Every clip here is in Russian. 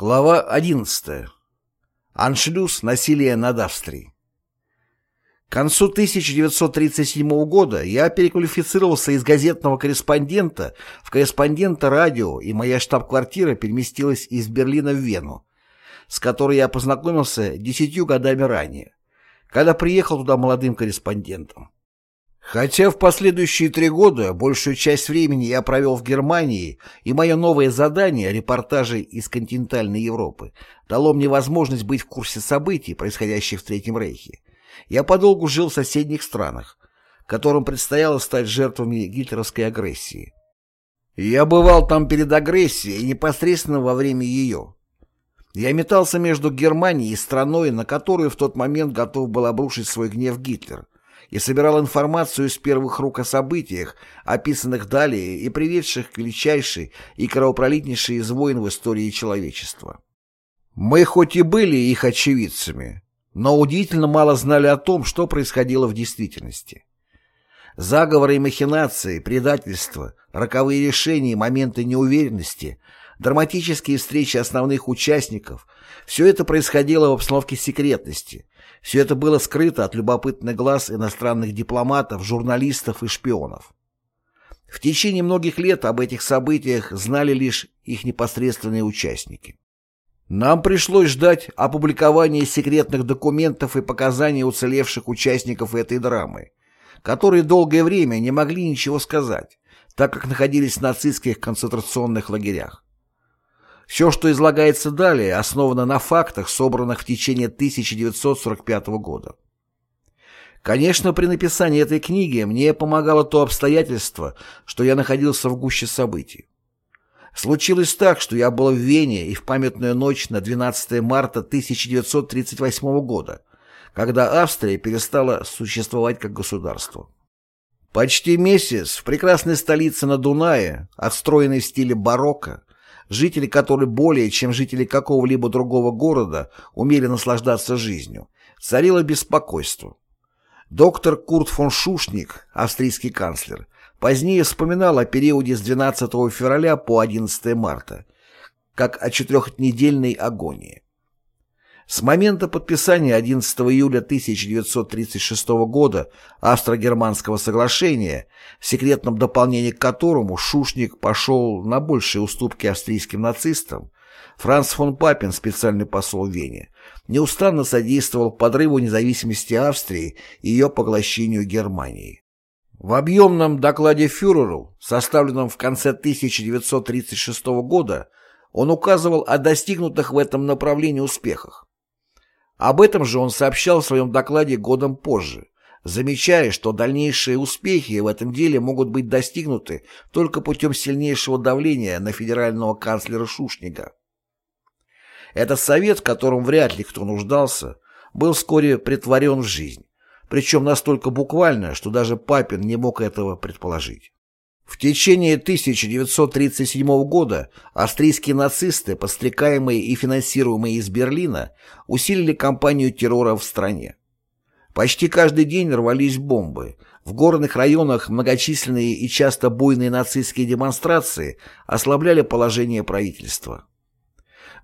Глава 11. Аншлюз насилия над Австрией. К концу 1937 года я переквалифицировался из газетного корреспондента в корреспондента радио, и моя штаб-квартира переместилась из Берлина в Вену, с которой я познакомился десятью годами ранее, когда приехал туда молодым корреспондентом. Хотя в последующие три года большую часть времени я провел в Германии, и мое новое задание, репортажи из континентальной Европы, дало мне возможность быть в курсе событий, происходящих в Третьем Рейхе, я подолгу жил в соседних странах, которым предстояло стать жертвами гитлеровской агрессии. Я бывал там перед агрессией и непосредственно во время ее. Я метался между Германией и страной, на которую в тот момент готов был обрушить свой гнев Гитлер – и собирал информацию из первых рук о событиях, описанных далее и приведших к величайшей и кровопролитнейшей из войн в истории человечества. Мы хоть и были их очевидцами, но удивительно мало знали о том, что происходило в действительности. Заговоры и махинации, предательства, роковые решения и моменты неуверенности, драматические встречи основных участников – все это происходило в обстановке секретности, все это было скрыто от любопытных глаз иностранных дипломатов, журналистов и шпионов. В течение многих лет об этих событиях знали лишь их непосредственные участники. Нам пришлось ждать опубликования секретных документов и показаний уцелевших участников этой драмы, которые долгое время не могли ничего сказать, так как находились в нацистских концентрационных лагерях. Все, что излагается далее, основано на фактах, собранных в течение 1945 года. Конечно, при написании этой книги мне помогало то обстоятельство, что я находился в гуще событий. Случилось так, что я был в Вене и в памятную ночь на 12 марта 1938 года, когда Австрия перестала существовать как государство. Почти месяц в прекрасной столице на Дунае, отстроенной в стиле барокко, жители которой более, чем жители какого-либо другого города, умели наслаждаться жизнью, царило беспокойство. Доктор Курт фон Шушник, австрийский канцлер, позднее вспоминал о периоде с 12 февраля по 11 марта, как о четырехнедельной агонии. С момента подписания 11 июля 1936 года Австро-Германского соглашения, в секретном дополнении к которому Шушник пошел на большие уступки австрийским нацистам, Франц фон Папин, специальный посол в Вене, неустанно содействовал подрыву независимости Австрии и ее поглощению Германии. В объемном докладе фюреру, составленном в конце 1936 года, он указывал о достигнутых в этом направлении успехах. Об этом же он сообщал в своем докладе годом позже, замечая, что дальнейшие успехи в этом деле могут быть достигнуты только путем сильнейшего давления на федерального канцлера Шушнига. Этот совет, в котором вряд ли кто нуждался, был вскоре притворен в жизнь, причем настолько буквально, что даже Папин не мог этого предположить. В течение 1937 года австрийские нацисты, подстрекаемые и финансируемые из Берлина, усилили кампанию террора в стране. Почти каждый день рвались бомбы. В горных районах многочисленные и часто буйные нацистские демонстрации ослабляли положение правительства.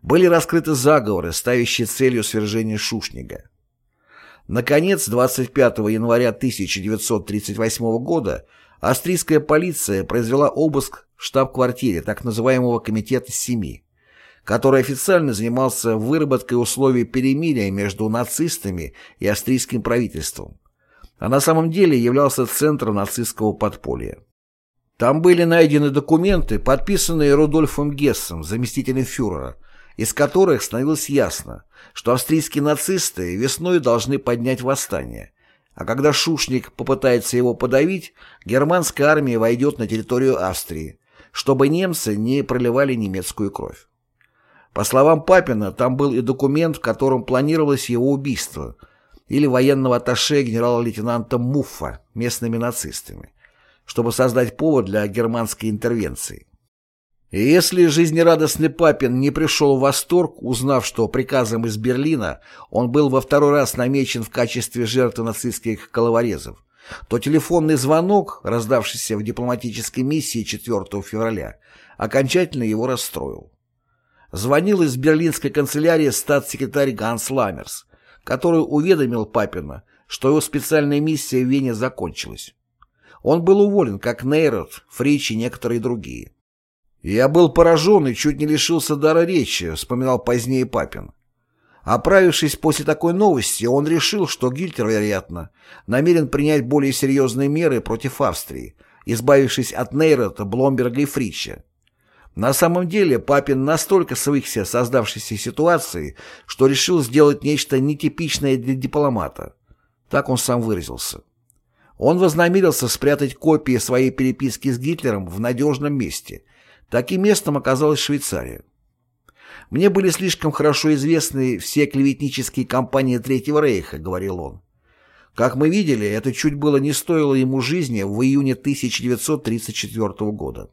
Были раскрыты заговоры, ставящие целью свержения Шушнига. Наконец, 25 января 1938 года австрийская полиция произвела обыск в штаб-квартире так называемого Комитета Семи, который официально занимался выработкой условий перемирия между нацистами и австрийским правительством, а на самом деле являлся центром нацистского подполья. Там были найдены документы, подписанные Рудольфом Гессом, заместителем фюрера, из которых становилось ясно, что австрийские нацисты весной должны поднять восстание, а когда Шушник попытается его подавить, германская армия войдет на территорию Австрии, чтобы немцы не проливали немецкую кровь. По словам Папина, там был и документ, в котором планировалось его убийство, или военного атташе генерала-лейтенанта Муффа местными нацистами, чтобы создать повод для германской интервенции. Если жизнерадостный Папин не пришел в восторг, узнав, что приказом из Берлина он был во второй раз намечен в качестве жертвы нацистских коловорезов, то телефонный звонок, раздавшийся в дипломатической миссии 4 февраля, окончательно его расстроил. звонил из берлинской канцелярии статс-секретарь Ганс Ламмерс, который уведомил Папина, что его специальная миссия в Вене закончилась. Он был уволен, как Нейрот, Фрич и некоторые другие. «Я был поражен и чуть не лишился дара речи», — вспоминал позднее Папин. Оправившись после такой новости, он решил, что Гильтер, вероятно, намерен принять более серьезные меры против Австрии, избавившись от Нейрота, Бломберга и Фрича. На самом деле Папин настолько свыкся создавшейся ситуации, что решил сделать нечто нетипичное для дипломата. Так он сам выразился. Он вознамерился спрятать копии своей переписки с Гитлером в надежном месте. Таким местом оказалась Швейцария. «Мне были слишком хорошо известны все клеветнические кампании Третьего Рейха», — говорил он. Как мы видели, это чуть было не стоило ему жизни в июне 1934 года.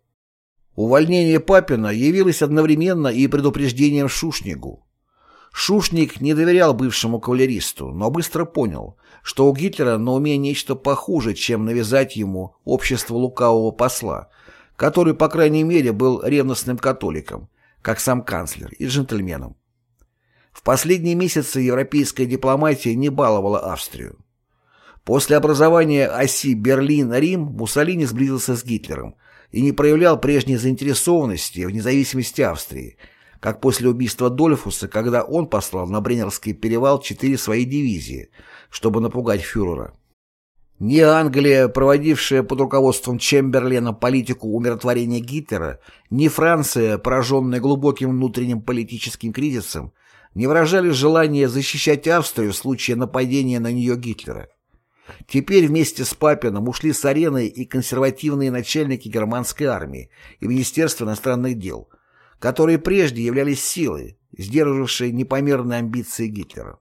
Увольнение Папина явилось одновременно и предупреждением Шушнигу. Шушник не доверял бывшему кавалеристу, но быстро понял, что у Гитлера на уме нечто похуже, чем навязать ему общество лукавого посла, который, по крайней мере, был ревностным католиком, как сам канцлер, и джентльменом. В последние месяцы европейская дипломатия не баловала Австрию. После образования оси Берлин-Рим Муссолини сблизился с Гитлером и не проявлял прежней заинтересованности в независимости Австрии, как после убийства Дольфуса, когда он послал на Бреннерский перевал четыре свои дивизии, чтобы напугать фюрера. Ни Англия, проводившая под руководством Чемберлена политику умиротворения Гитлера, ни Франция, пораженная глубоким внутренним политическим кризисом, не выражали желания защищать Австрию в случае нападения на нее Гитлера. Теперь вместе с Папином ушли с арены и консервативные начальники германской армии и Министерства иностранных дел, которые прежде являлись силой, сдерживавшей непомерные амбиции Гитлера.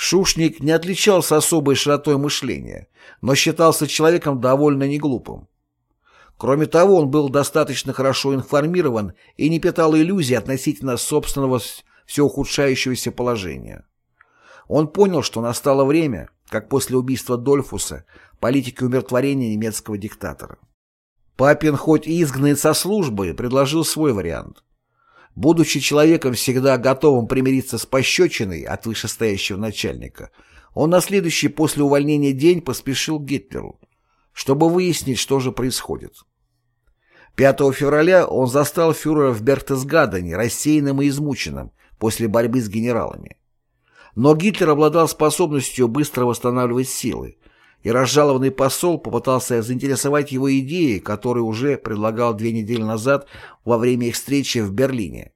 Шушник не отличался особой широтой мышления, но считался человеком довольно неглупым. Кроме того, он был достаточно хорошо информирован и не питал иллюзий относительно собственного все ухудшающегося положения. Он понял, что настало время, как после убийства Дольфуса, политики умиротворения немецкого диктатора. Папин, хоть и изгнанный со службы, предложил свой вариант. Будучи человеком, всегда готовым примириться с пощечиной от вышестоящего начальника, он на следующий после увольнения день поспешил к Гитлеру, чтобы выяснить, что же происходит. 5 февраля он застал фюрера в Бертесгадене, рассеянным и измученным после борьбы с генералами. Но Гитлер обладал способностью быстро восстанавливать силы, и разжалованный посол попытался заинтересовать его идеей, которые уже предлагал две недели назад во время их встречи в Берлине.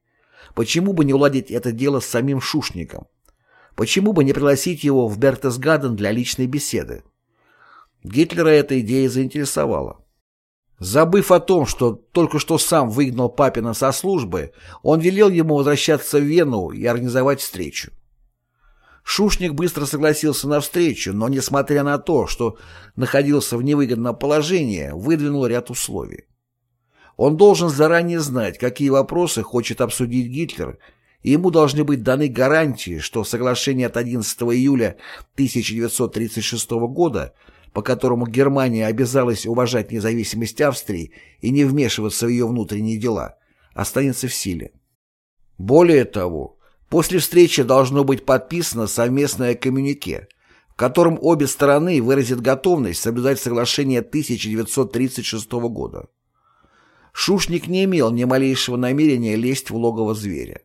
Почему бы не уладить это дело с самим Шушником? Почему бы не пригласить его в Бертесгаден для личной беседы? Гитлера эта идея заинтересовала. Забыв о том, что только что сам выгнал Папина со службы, он велел ему возвращаться в Вену и организовать встречу. Шушник быстро согласился на встречу, но, несмотря на то, что находился в невыгодном положении, выдвинул ряд условий. Он должен заранее знать, какие вопросы хочет обсудить Гитлер, и ему должны быть даны гарантии, что соглашение от 11 июля 1936 года, по которому Германия обязалась уважать независимость Австрии и не вмешиваться в ее внутренние дела, останется в силе. Более того, После встречи должно быть подписано совместное коммюнике, в котором обе стороны выразят готовность соблюдать соглашение 1936 года. Шушник не имел ни малейшего намерения лезть в логово зверя.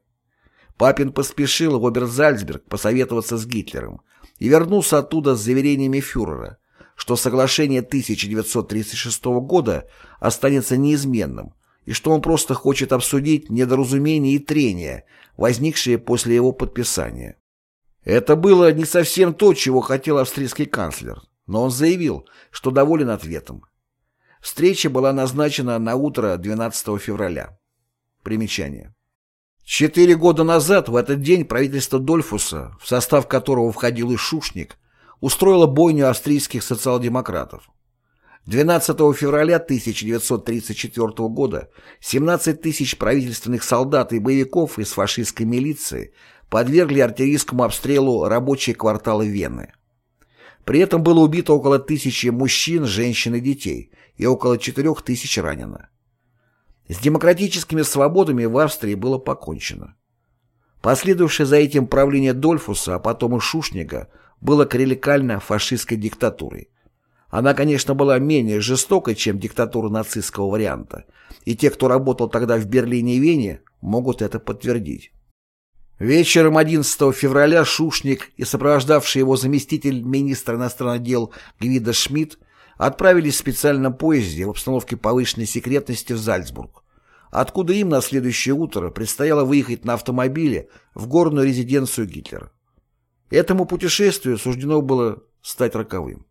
Папин поспешил в Оберзальцберг посоветоваться с Гитлером и вернулся оттуда с заверениями фюрера, что соглашение 1936 года останется неизменным и что он просто хочет обсудить недоразумения и трения, возникшие после его подписания. Это было не совсем то, чего хотел австрийский канцлер, но он заявил, что доволен ответом. Встреча была назначена на утро 12 февраля. Примечание. Четыре года назад в этот день правительство Дольфуса, в состав которого входил и Шушник, устроило бойню австрийских социал-демократов. 12 февраля 1934 года 17 тысяч правительственных солдат и боевиков из фашистской милиции подвергли артиллерийскому обстрелу рабочие кварталы Вены. При этом было убито около тысячи мужчин, женщин и детей, и около четырех тысяч ранено. С демократическими свободами в Австрии было покончено. Последовавшее за этим правление Дольфуса, а потом и Шушнига, было клерикально-фашистской диктатурой. Она, конечно, была менее жестокой, чем диктатура нацистского варианта, и те, кто работал тогда в Берлине и Вене, могут это подтвердить. Вечером 11 февраля Шушник и сопровождавший его заместитель министра иностранных дел Гвида Шмидт отправились в специальном поезде в обстановке повышенной секретности в Зальцбург, откуда им на следующее утро предстояло выехать на автомобиле в горную резиденцию Гитлера. Этому путешествию суждено было стать роковым.